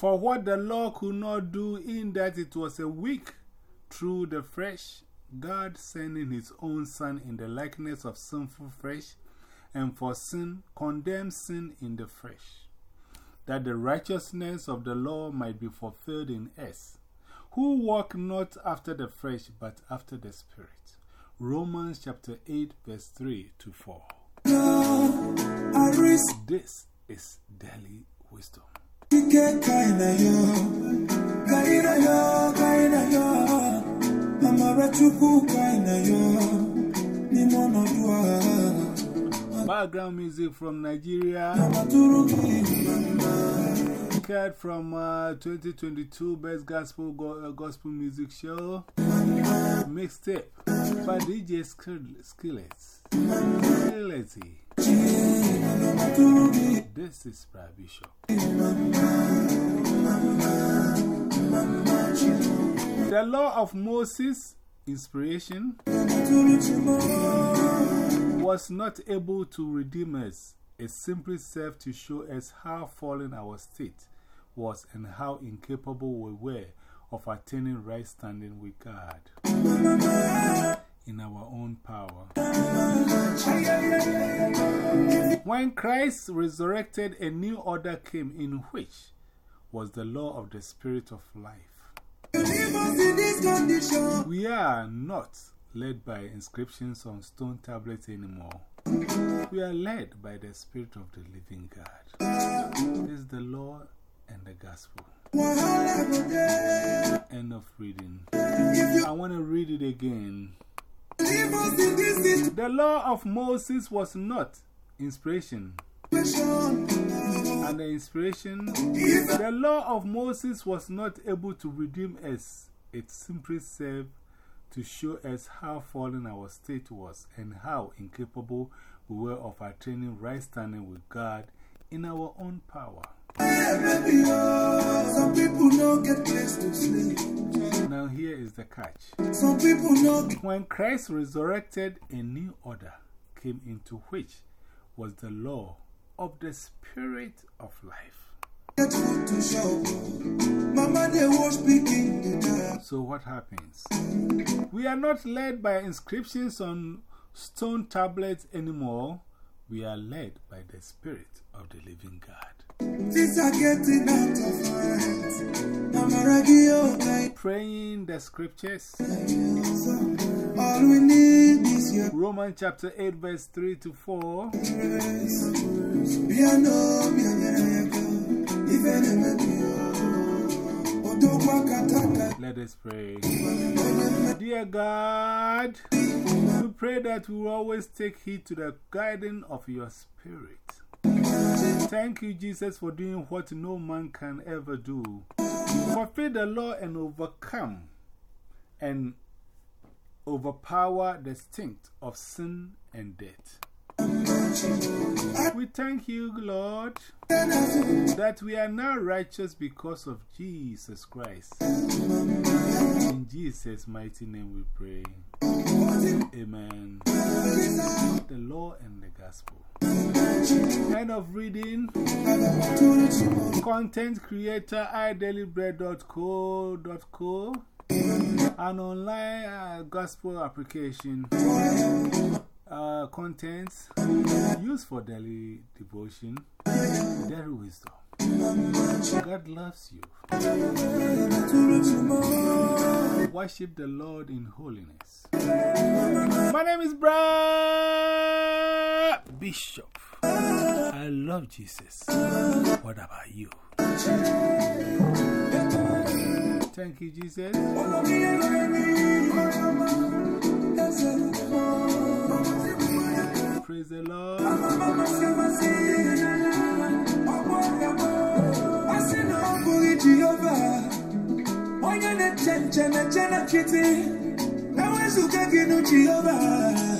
For what the law could not do, in that it was a weak through the flesh, God sending his own Son in the likeness of sinful flesh, and for sin, condemned sin in the flesh, that the righteousness of the law might be fulfilled in us, who walk not after the flesh, but after the Spirit. Romans chapter 8, verse 3 to 4. This is daily wisdom. Background music from Nigeria. Cut from uh, 2022 Best Gospel go, uh, Gospel Music Show. Mixtape by DJ Skillets. Skillety. This is Bishop. The law of Moses, inspiration, was not able to redeem us. It simply served to show us how fallen our state was and how incapable we were of attaining right standing with God in our own power. When Christ resurrected, a new order came in which was the law of the Spirit of life. We are not led by inscriptions on stone tablets anymore. We are led by the Spirit of the living God. This is the law and the gospel. End of reading. I want to read it again. The law of Moses was not inspiration. And the inspiration, the law of Moses was not able to redeem us. It simply served to show us how fallen our state was and how incapable we were of attaining right standing with God in our own power. Some people don't get to sleep. Now, here is the catch. Some people When Christ resurrected, a new order came into which was the law of the Spirit of life. So, what happens? We are not led by inscriptions on stone tablets anymore. We are led by the Spirit of the living God. Things are getting out of hand. Radio. Oh, Praying the scriptures. All we need is your Romans chapter 8, verse 3 to 4. grace. Me, I know, me, I know, even in the bio. Odogwa kataka. Let us pray. Dear God, we pray that we will always take heed to the guiding of your Spirit. Thank you, Jesus, for doing what no man can ever do. Fulfill the law and overcome and overpower the stink of sin and death. We thank you, Lord, that we are now righteous because of Jesus Christ. In Jesus' mighty name we pray. Amen. The law and the gospel. End of reading. Content creator idailybread.co.co An online uh, gospel application. Uh, contents used for daily devotion, daily wisdom. God loves you. Worship the Lord in holiness. My name is Brad Bishop. I love Jesus. What about you? Thank you, Jesus. Praise the Lord. Jehovah,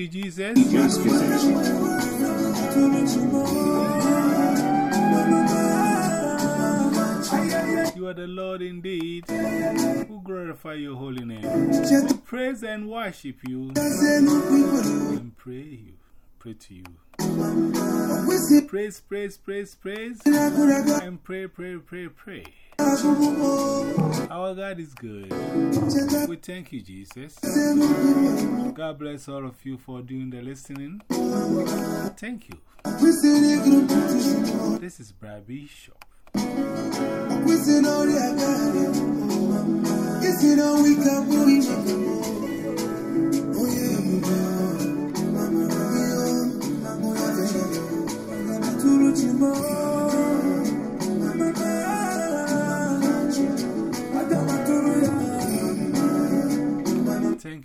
you, Jesus. You are the Lord indeed, who glorify your holy name. Praise and worship you and pray you. Pray to you. Praise, praise, praise, praise, and pray, pray, pray, pray. Our God is good. We thank you, Jesus. God bless all of you for doing the listening. Thank you. This is Brad Bishop.